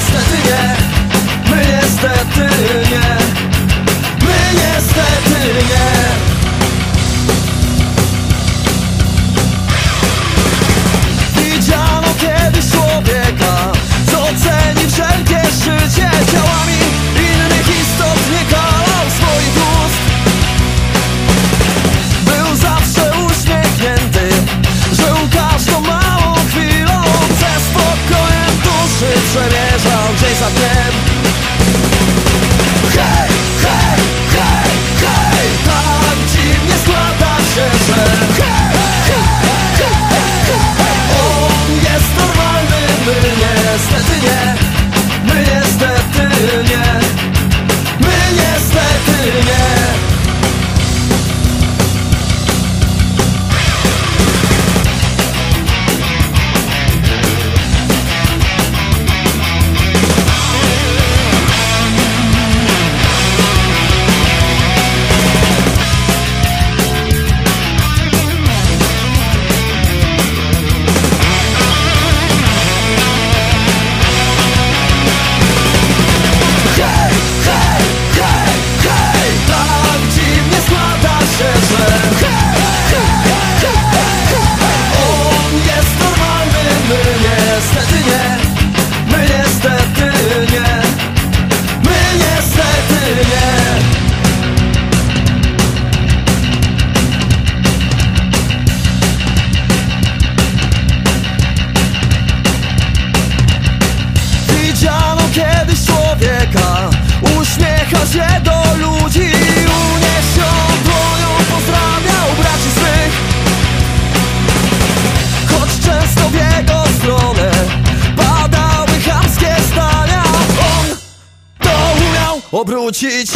stepping обручить